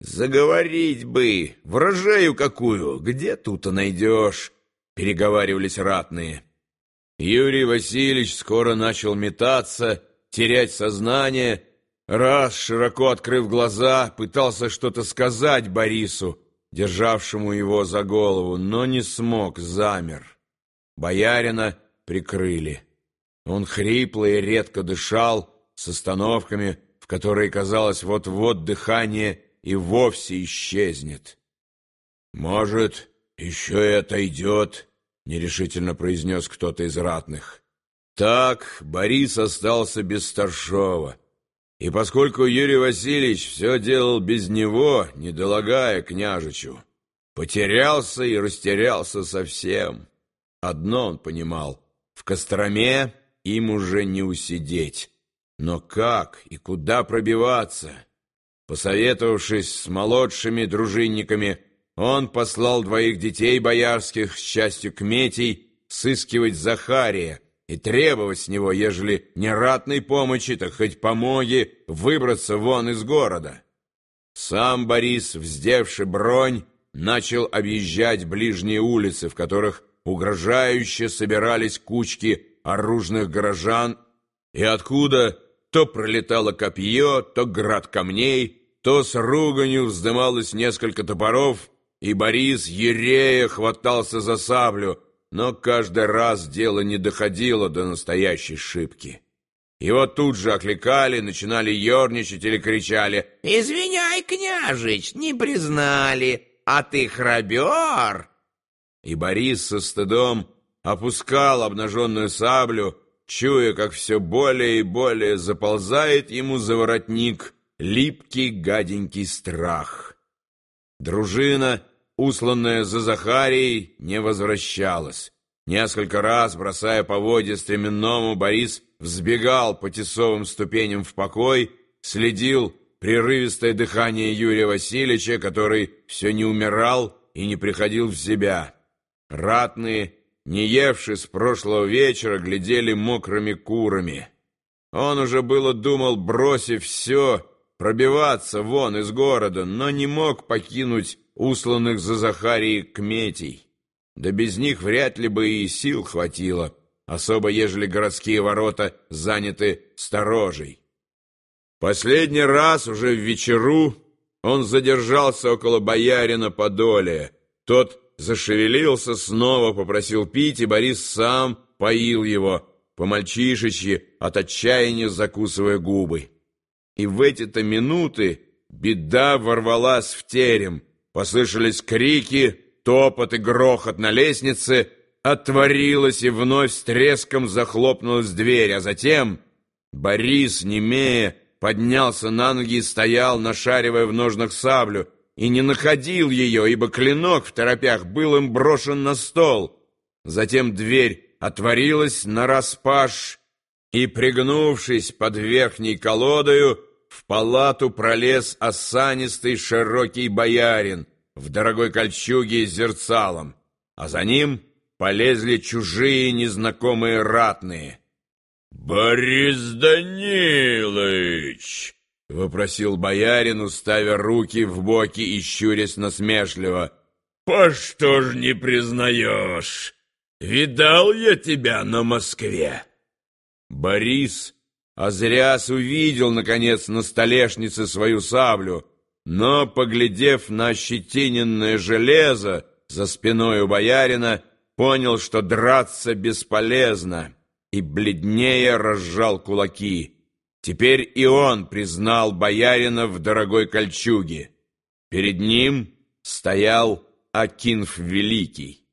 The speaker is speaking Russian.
Заговорить бы, врожаю какую, где тут-то найдешь, переговаривались ратные. Юрий Васильевич скоро начал метаться, терять сознание, раз, широко открыв глаза, пытался что-то сказать Борису, державшему его за голову, но не смог, замер. Боярина прикрыли. Он хрипло и редко дышал, с остановками, в которые, казалось, вот-вот дыхание и вовсе исчезнет. «Может, еще и отойдет», — нерешительно произнес кто-то из ратных. Так Борис остался без старшова. И поскольку Юрий Васильевич все делал без него, не долагая княжичу, потерялся и растерялся совсем. Одно он понимал — в Костроме им уже не усидеть. Но как и куда пробиваться? Посоветовавшись с молодшими дружинниками, он послал двоих детей боярских с частью кметей сыскивать Захария и требовать с него, ежели не ратной помощи, так хоть помоги выбраться вон из города. Сам Борис, вздевший бронь, начал объезжать ближние улицы, в которых угрожающе собирались кучки оружных горожан, и откуда то пролетало копье, то град камней, то с руганью вздымалось несколько топоров, и Борис, ерея, хватался за саблю, но каждый раз дело не доходило до настоящей шибки. Его тут же окликали, начинали ерничать или кричали «Извиняй, княжич, не признали, а ты храбер!» И Борис со стыдом опускал обнаженную саблю, чуя, как все более и более заползает ему за воротник липкий гаденький страх. Дружина, усланная за Захарией, не возвращалась. Несколько раз, бросая поводья стременному, Борис взбегал по тесовым ступеням в покой, следил прерывистое дыхание Юрия Васильевича, который все не умирал и не приходил в себя. Ратные не евши с прошлого вечера, глядели мокрыми курами. Он уже было думал, бросив все, пробиваться вон из города, но не мог покинуть усланных за Захарией кметей. Да без них вряд ли бы и сил хватило, особо ежели городские ворота заняты сторожей. Последний раз уже в вечеру он задержался около боярина Подолия. Тот зашевелился, снова попросил пить, и Борис сам поил его, по-мальчишечьи, от отчаяния закусывая губы. И в эти-то минуты беда ворвалась в терем, послышались крики, топот и грохот на лестнице, отворилась и вновь с треском захлопнулась дверь, а затем Борис, немея, поднялся на ноги и стоял, нашаривая в ножнах саблю, и не находил ее, ибо клинок в торопях был им брошен на стол. Затем дверь отворилась нараспашь, и, пригнувшись под верхней колодою, в палату пролез осанистый широкий боярин в дорогой кольчуге с зерцалом, а за ним полезли чужие незнакомые ратные. «Борис Данилович!» — вопросил боярин, уставя руки в боки и щурясь насмешливо. «По что ж не признаешь? Видал я тебя на Москве!» Борис Озряс увидел, наконец, на столешнице свою саблю, но, поглядев на ощетиненное железо за спиной у боярина, понял, что драться бесполезно, и бледнее разжал кулаки. Теперь и он признал боярина в дорогой кольчуге. Перед ним стоял Акинф Великий.